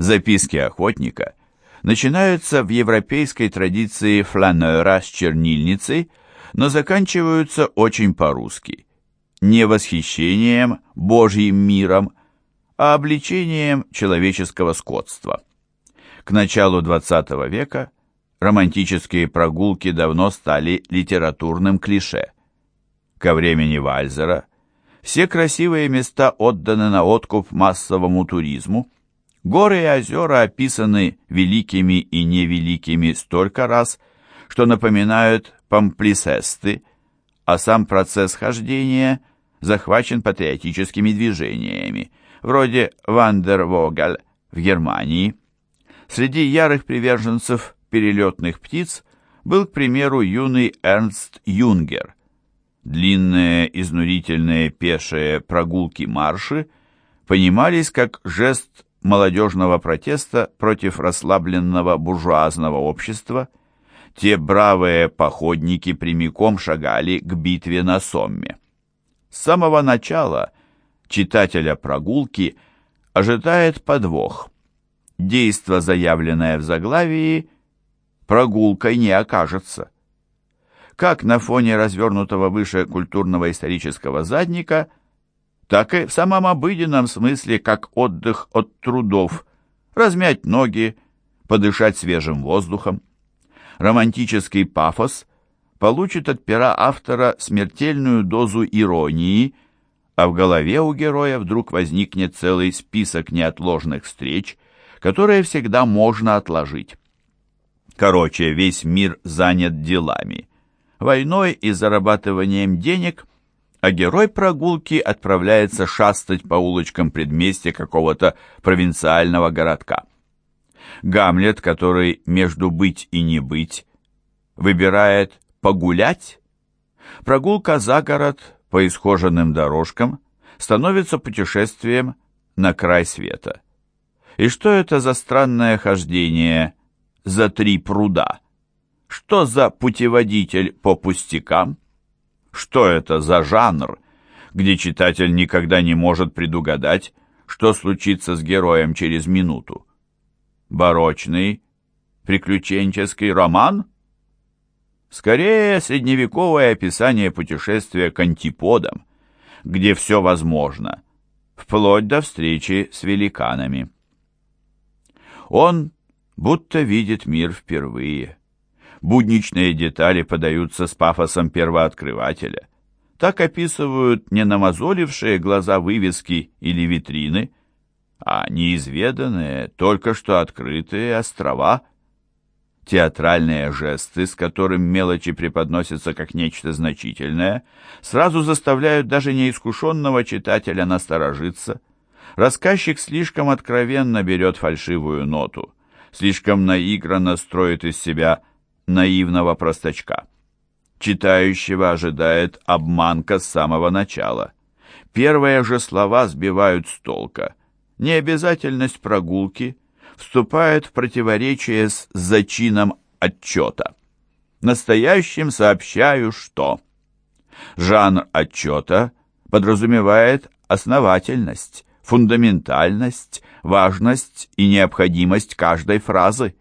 Записки охотника начинаются в европейской традиции фланера с чернильницей, но заканчиваются очень по-русски. Не восхищением Божьим миром, а обличением человеческого скотства. К началу XX века романтические прогулки давно стали литературным клише. Ко времени Вальзера все красивые места отданы на откуп массовому туризму, горы и озера описаны великими и невеликими столько раз, что напоминают памплисесты, а сам процесс хождения захвачен патриотическими движениями, вроде Вандервогаль в Германии. Среди ярых приверженцев перелетных птиц был, к примеру, юный Эрнст Юнгер. Длинные, изнурительные пешие прогулки-марши понимались как жест молодежного протеста против расслабленного буржуазного общества. Те бравые походники прямиком шагали к битве на Сомме. С самого начала читателя прогулки ожидает подвох. Действо, заявленное в заглавии, прогулкой не окажется. Как на фоне развернутого выше культурного исторического задника, так и в самом обыденном смысле, как отдых от трудов, размять ноги, подышать свежим воздухом. Романтический пафос получит от пера автора смертельную дозу иронии, а в голове у героя вдруг возникнет целый список неотложных встреч, которые всегда можно отложить. Короче, весь мир занят делами, войной и зарабатыванием денег, а герой прогулки отправляется шастать по улочкам предместья какого-то провинциального городка. Гамлет, который между быть и не быть, выбирает погулять. Прогулка за город по исхоженным дорожкам становится путешествием на край света. И что это за странное хождение за три пруда? Что за путеводитель по пустякам? Что это за жанр, где читатель никогда не может предугадать, что случится с героем через минуту? Барочный, приключенческий роман? Скорее, средневековое описание путешествия к антиподам, где все возможно, вплоть до встречи с великанами. Он будто видит мир впервые. Будничные детали подаются с пафосом первооткрывателя. Так описывают не намазолившие глаза вывески или витрины, а неизведанные, только что открытые острова. Театральные жесты, с которым мелочи преподносятся как нечто значительное, сразу заставляют даже неискушенного читателя насторожиться. Рассказчик слишком откровенно берет фальшивую ноту слишком наигранно строит из себя наивного простачка. Читающего ожидает обманка с самого начала. Первые же слова сбивают с толка. Необязательность прогулки вступает в противоречие с зачином отчета. Настоящим сообщаю, что... Жанр отчета подразумевает основательность, фундаментальность, важность и необходимость каждой фразы.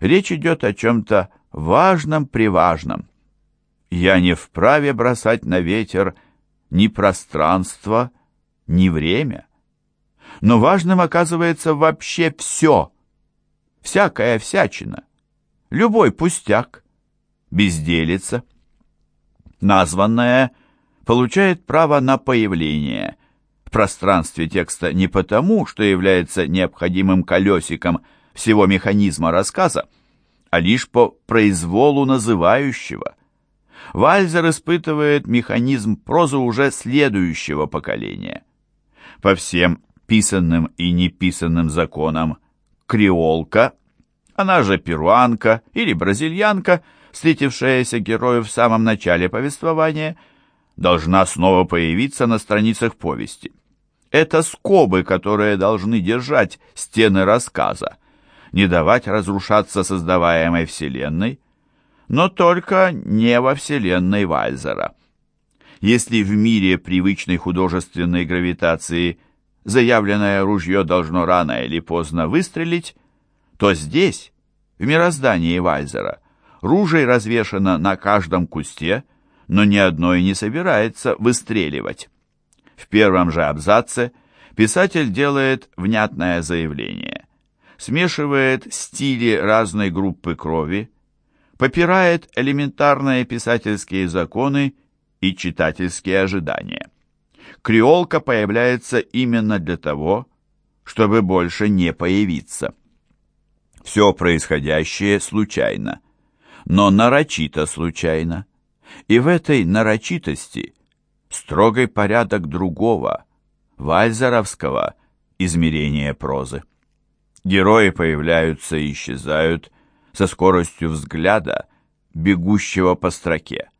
Речь идет о чем-то важном-приважном. Я не вправе бросать на ветер ни пространство, ни время. Но важным оказывается вообще все, всякая всячина, любой пустяк, безделица. Названное получает право на появление, в пространстве текста не потому, что является необходимым колесиком всего механизма рассказа, а лишь по произволу называющего. Вальзер испытывает механизм прозы уже следующего поколения. По всем писанным и неписанным законам креолка, она же перуанка или бразильянка, встретившаяся герою в самом начале повествования, должна снова появиться на страницах повести. Это скобы, которые должны держать стены рассказа, не давать разрушаться создаваемой вселенной, но только не во вселенной Вальзера. Если в мире привычной художественной гравитации заявленное ружье должно рано или поздно выстрелить, то здесь, в мироздании Вальзера, ружей развешано на каждом кусте, но ни одно и не собирается выстреливать. В первом же абзаце писатель делает внятное заявление, смешивает стили разной группы крови, попирает элементарные писательские законы и читательские ожидания. Креолка появляется именно для того, чтобы больше не появиться. Все происходящее случайно, но нарочито случайно. И в этой нарочитости строгий порядок другого, вальзеровского измерения прозы. Герои появляются и исчезают со скоростью взгляда, бегущего по строке.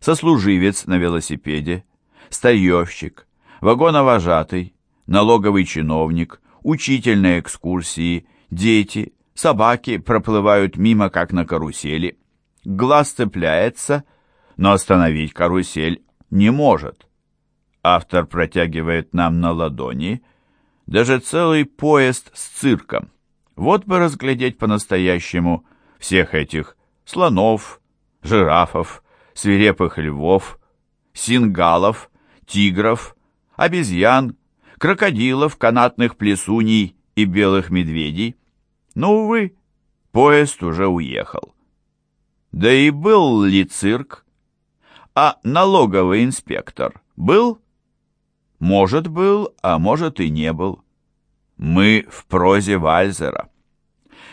Сослуживец на велосипеде, старьевщик, вагоновожатый, налоговый чиновник, учитель на экскурсии, дети, собаки проплывают мимо, как на карусели. Глаз цепляется, но остановить карусель не может. Автор протягивает нам на ладони даже целый поезд с цирком. Вот бы разглядеть по-настоящему всех этих слонов, жирафов, свирепых львов, сингалов, тигров, обезьян, крокодилов, канатных плесуней и белых медведей. Но, увы, поезд уже уехал. Да и был ли цирк? А налоговый инспектор был? Может, был, а может и не был. Мы в прозе Вальзера.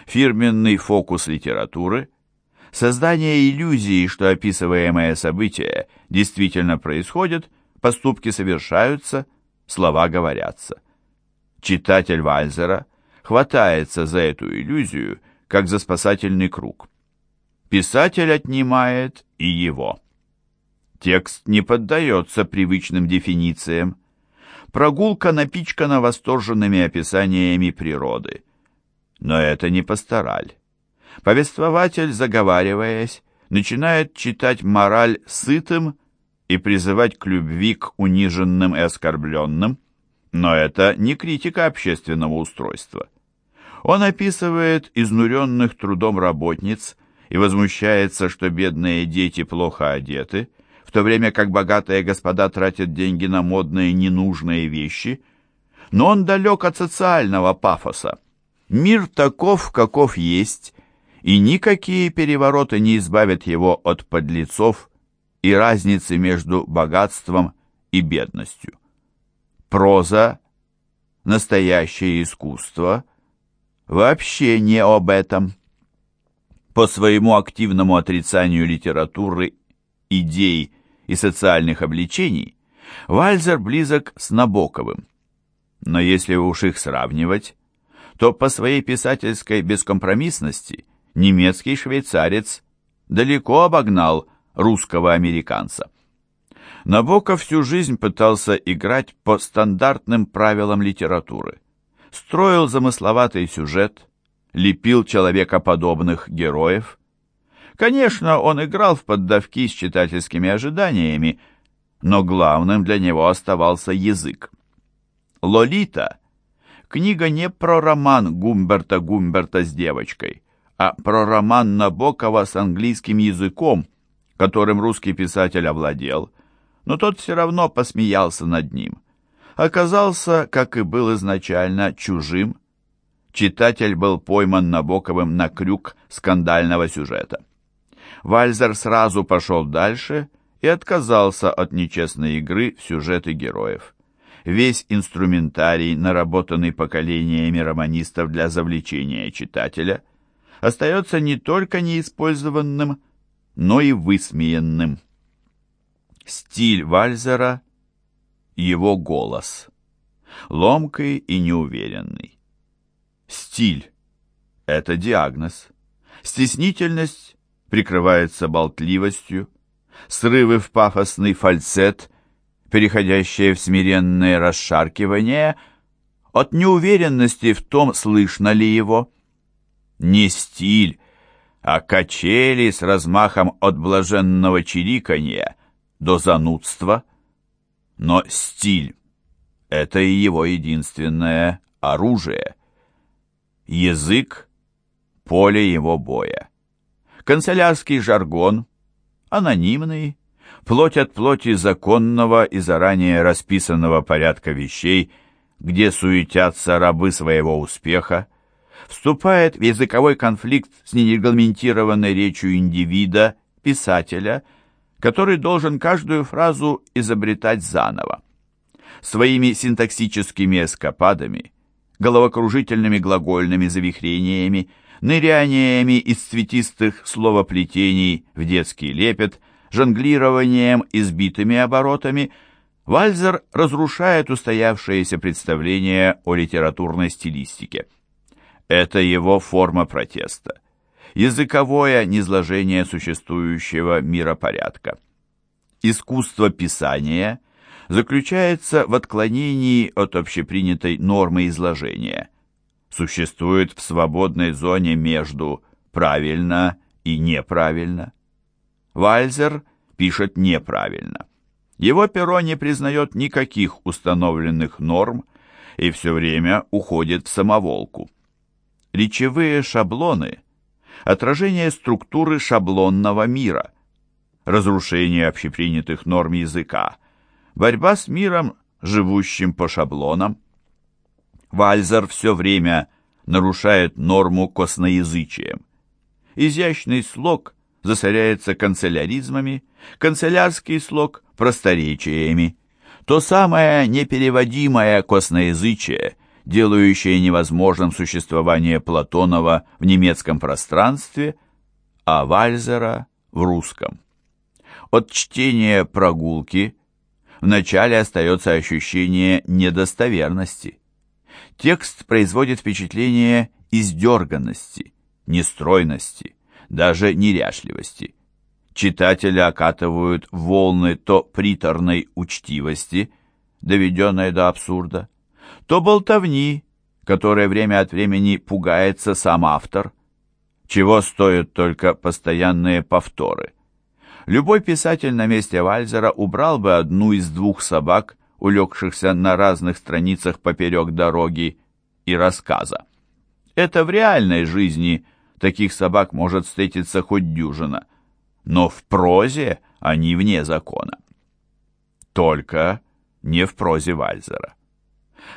Фирменный фокус литературы – создание иллюзии, что описываемое событие действительно происходит, поступки совершаются, слова говорятся. Читатель Вальзера хватается за эту иллюзию, как за спасательный круг. Писатель отнимает и его. Текст не поддается привычным дефинициям. Прогулка напичкана восторженными описаниями природы. Но это не пастораль. Повествователь, заговариваясь, начинает читать мораль сытым и призывать к любви к униженным и оскорбленным, но это не критика общественного устройства. Он описывает изнуренных трудом работниц и возмущается, что бедные дети плохо одеты, то время как богатые господа тратят деньги на модные ненужные вещи. Но он далек от социального пафоса. Мир таков, каков есть, и никакие перевороты не избавят его от подлецов и разницы между богатством и бедностью. Проза, настоящее искусство, вообще не об этом. По своему активному отрицанию литературы, идей и социальных обличений, Вальзер близок с Набоковым. Но если уж их сравнивать, то по своей писательской бескомпромиссности немецкий швейцарец далеко обогнал русского американца. Набоков всю жизнь пытался играть по стандартным правилам литературы. Строил замысловатый сюжет, лепил человекоподобных героев. Конечно, он играл в поддавки с читательскими ожиданиями, но главным для него оставался язык. «Лолита» — книга не про роман Гумберта Гумберта с девочкой, а про роман Набокова с английским языком, которым русский писатель овладел, но тот все равно посмеялся над ним. Оказался, как и был изначально, чужим. Читатель был пойман Набоковым на крюк скандального сюжета. Вальзер сразу пошел дальше и отказался от нечестной игры в сюжеты героев. Весь инструментарий, наработанный поколениями романистов для завлечения читателя, остается не только неиспользованным, но и высмеянным. Стиль Вальзера — его голос. Ломкий и неуверенный. Стиль — это диагноз. Стеснительность прикрывается болтливостью. Срывы в пафосный фальцет, переходящие в смиренное расшаркивание, от неуверенности в том, слышно ли его. Не стиль, а качели с размахом от блаженного чириканья до занудства. Но стиль — это и его единственное оружие. Язык — поле его боя. Канцелярский жаргон, анонимный, плоть от плоти законного и заранее расписанного порядка вещей, где суетятся рабы своего успеха, вступает в языковой конфликт с нерегламентированной речью индивида, писателя, который должен каждую фразу изобретать заново. Своими синтаксическими эскападами, головокружительными глагольными завихрениями, ныряниями из цветистых словоплетений в детский лепет, жонглированием избитыми оборотами, Вальзер разрушает устоявшееся представление о литературной стилистике. Это его форма протеста. Языковое низложение существующего миропорядка. Искусство писания заключается в отклонении от общепринятой нормы изложения. Существует в свободной зоне между «правильно» и «неправильно». Вальзер пишет неправильно. Его перо не признает никаких установленных норм и все время уходит в самоволку. Речевые шаблоны – отражение структуры шаблонного мира, разрушение общепринятых норм языка, борьба с миром, живущим по шаблонам. Вальзер все время нарушает норму косноязычием. Изящный слог засоряется канцеляризмами, канцелярский слог – просторечиями. То самое непереводимое косноязычие – делающее невозможным существование Платонова в немецком пространстве, а Вальзера в русском. От чтения прогулки вначале остается ощущение недостоверности. Текст производит впечатление издерганности, нестройности, даже неряшливости. Читателя окатывают волны то приторной учтивости, доведенной до абсурда, то болтовни, которой время от времени пугается сам автор, чего стоят только постоянные повторы. Любой писатель на месте Вальзера убрал бы одну из двух собак, улегшихся на разных страницах поперек дороги и рассказа. Это в реальной жизни таких собак может встретиться хоть дюжина, но в прозе они вне закона. Только не в прозе Вальзера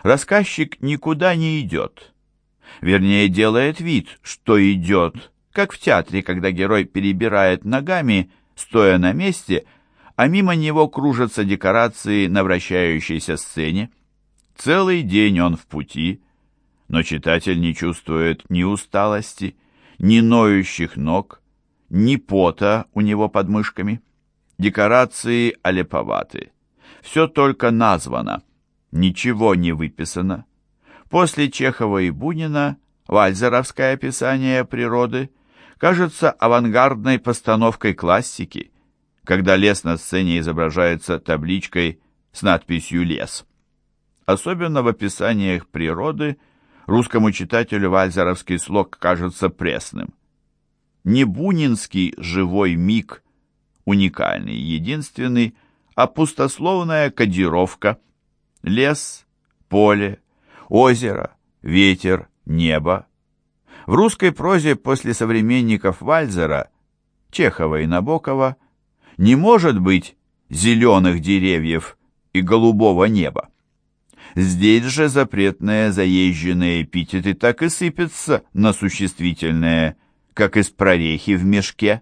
рассказчик никуда не идет. Вернее, делает вид, что идет, как в театре, когда герой перебирает ногами, стоя на месте, а мимо него кружатся декорации на вращающейся сцене. Целый день он в пути, но читатель не чувствует ни усталости, ни ноющих ног, ни пота у него под мышками. Декорации олеповаты. Все только названо ничего не выписано. После Чехова и Бунина вальзеровское описание природы кажется авангардной постановкой классики, когда лес на сцене изображается табличкой с надписью «Лес». Особенно в описаниях природы русскому читателю вальзеровский слог кажется пресным. Не бунинский живой миг, уникальный, единственный, а пустословная кодировка – лес, поле, озеро, ветер, небо. В русской прозе после современников Вальзера, Чехова и Набокова не может быть зеленых деревьев и голубого неба. Здесь же запретные заезженные эпитеты так и сыпятся на существительные, как из прорехи в мешке.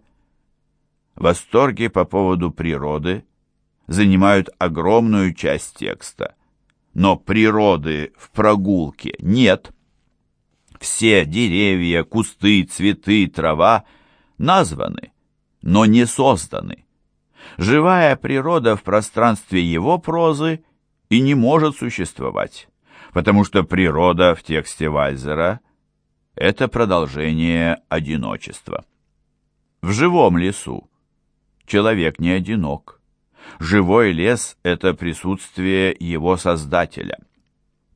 Восторги по поводу природы занимают огромную часть текста но природы в прогулке нет. Все деревья, кусты, цветы, трава названы, но не созданы. Живая природа в пространстве его прозы и не может существовать, потому что природа в тексте Вальзера – это продолжение одиночества. В живом лесу человек не одинок. Живой лес — это присутствие его создателя.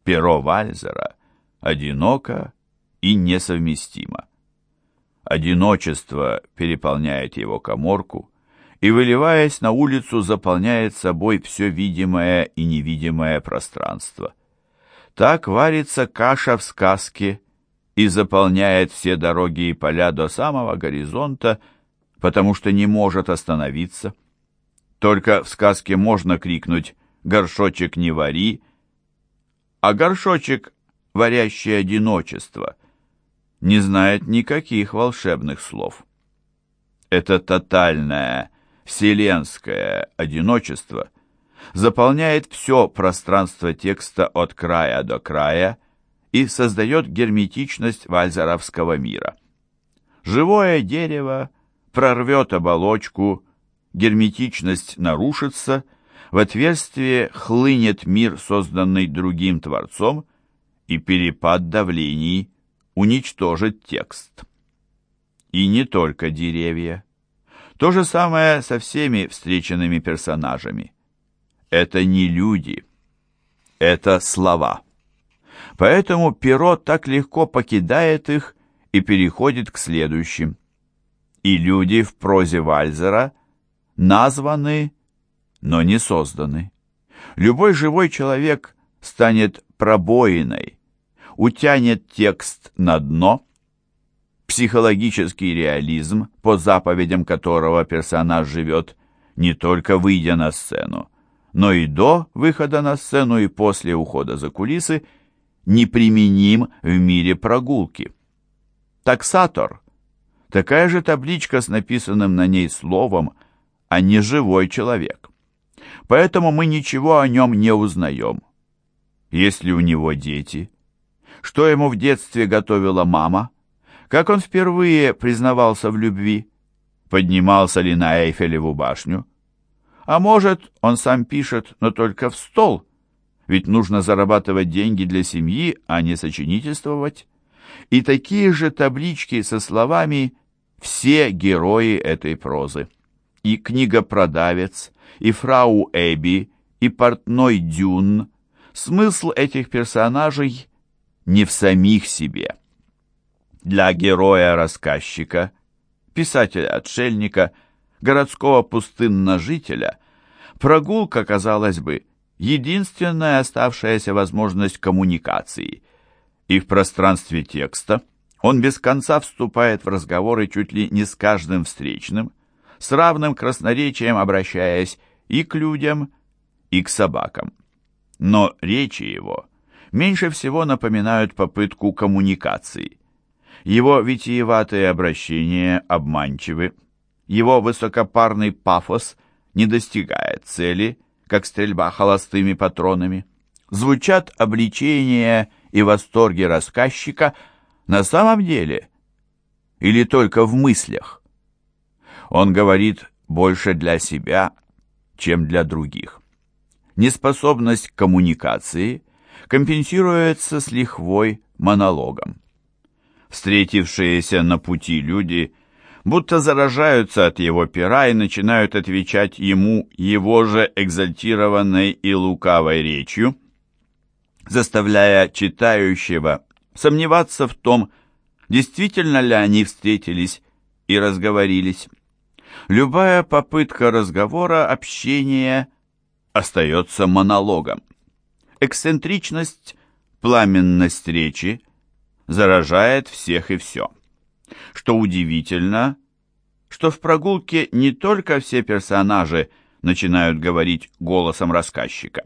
Перо Вальзера одиноко и несовместимо. Одиночество переполняет его коморку, и, выливаясь на улицу, заполняет собой все видимое и невидимое пространство. Так варится каша в сказке и заполняет все дороги и поля до самого горизонта, потому что не может остановиться. Только в сказке можно крикнуть «Горшочек не вари», а горшочек, варящий одиночество, не знает никаких волшебных слов. Это тотальное, вселенское одиночество заполняет все пространство текста от края до края и создает герметичность вальзеровского мира. Живое дерево прорвет оболочку, герметичность нарушится, в отверстие хлынет мир, созданный другим Творцом, и перепад давлений уничтожит текст. И не только деревья. То же самое со всеми встреченными персонажами. Это не люди, это слова. Поэтому перо так легко покидает их и переходит к следующим. И люди в прозе Вальзера названы, но не созданы. Любой живой человек станет пробоиной, утянет текст на дно. Психологический реализм, по заповедям которого персонаж живет, не только выйдя на сцену, но и до выхода на сцену и после ухода за кулисы, неприменим в мире прогулки. Таксатор – такая же табличка с написанным на ней словом – а не живой человек. Поэтому мы ничего о нем не узнаем. Есть ли у него дети? Что ему в детстве готовила мама? Как он впервые признавался в любви? Поднимался ли на Эйфелеву башню? А может, он сам пишет, но только в стол? Ведь нужно зарабатывать деньги для семьи, а не сочинительствовать. И такие же таблички со словами «все герои этой прозы» и книгопродавец, и фрау Эбби, и портной Дюн. Смысл этих персонажей не в самих себе. Для героя-рассказчика, писателя-отшельника, городского пустынножителя прогулка, казалось бы, единственная оставшаяся возможность коммуникации, и в пространстве текста он без конца вступает в разговоры чуть ли не с каждым встречным, с равным красноречием обращаясь и к людям, и к собакам. Но речи его меньше всего напоминают попытку коммуникации. Его витиеватые обращения обманчивы, его высокопарный пафос не достигает цели, как стрельба холостыми патронами. Звучат обличения и восторги рассказчика на самом деле или только в мыслях. Он говорит больше для себя, чем для других. Неспособность к коммуникации компенсируется с лихвой монологом. Встретившиеся на пути люди будто заражаются от его пера и начинают отвечать ему его же экзальтированной и лукавой речью, заставляя читающего сомневаться в том, действительно ли они встретились и разговорились. Любая попытка разговора, общения остается монологом. Эксцентричность, пламенность речи заражает всех и все. Что удивительно, что в прогулке не только все персонажи начинают говорить голосом рассказчика,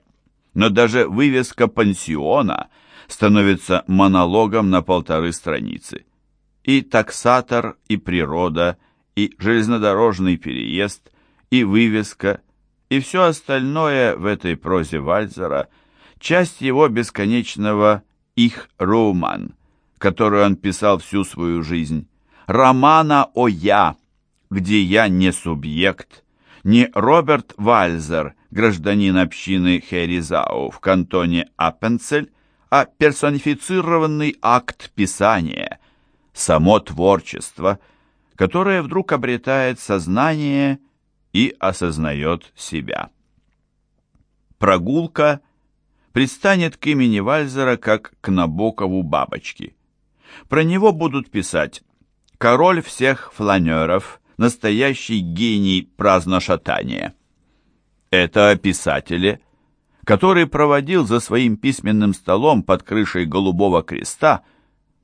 но даже вывеска пансиона становится монологом на полторы страницы. И таксатор, и природа, и железнодорожный переезд, и вывеска, и все остальное в этой прозе Вальзера – часть его бесконечного «их роман», который он писал всю свою жизнь, романа о «я», где я не субъект, не Роберт Вальзер, гражданин общины Херизау в кантоне Аппенцель, а персонифицированный акт писания, само творчество – которое вдруг обретает сознание и осознает себя. Прогулка предстанет к имени Вальзера как к Набокову бабочки. Про него будут писать «Король всех фланеров», настоящий гений праздношатания. Это о писателе, который проводил за своим письменным столом под крышей Голубого Креста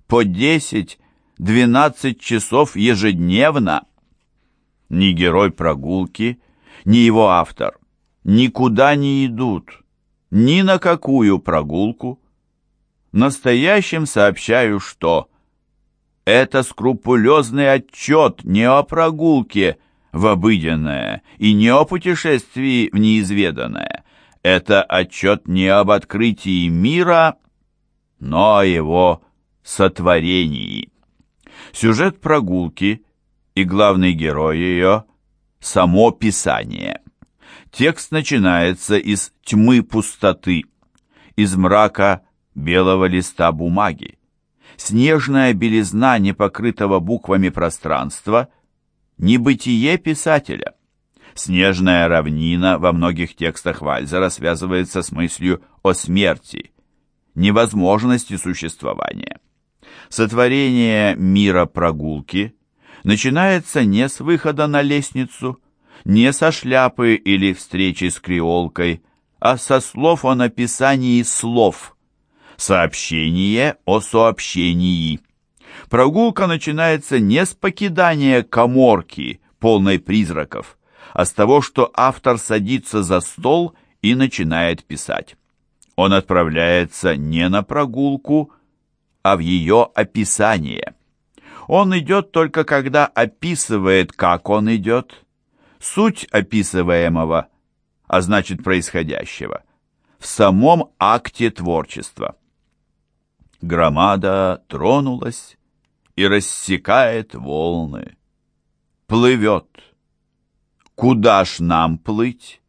по 10-12 часов ежедневно. Ни герой прогулки, ни его автор никуда не идут, ни на какую прогулку. Настоящим сообщаю, что это скрупулезный отчет не о прогулке в обыденное и не о путешествии в неизведанное. Это отчет не об открытии мира, но о его сотворении. Сюжет прогулки и главный герой ее – само Писание. Текст начинается из тьмы пустоты, из мрака белого листа бумаги. Снежная белизна непокрытого буквами пространства – небытие писателя. Снежная равнина во многих текстах Вальзера связывается с мыслью о смерти, невозможности существования. Сотворение мира прогулки начинается не с выхода на лестницу, не со шляпы или встречи с креолкой, а со слов о написании слов. Сообщение о сообщении. Прогулка начинается не с покидания коморки, полной призраков, а с того, что автор садится за стол и начинает писать. Он отправляется не на прогулку, а в ее описание. Он идет только когда описывает, как он идет. Суть описываемого, а значит происходящего, в самом акте творчества. Громада тронулась и рассекает волны. Плывет. Куда ж нам плыть?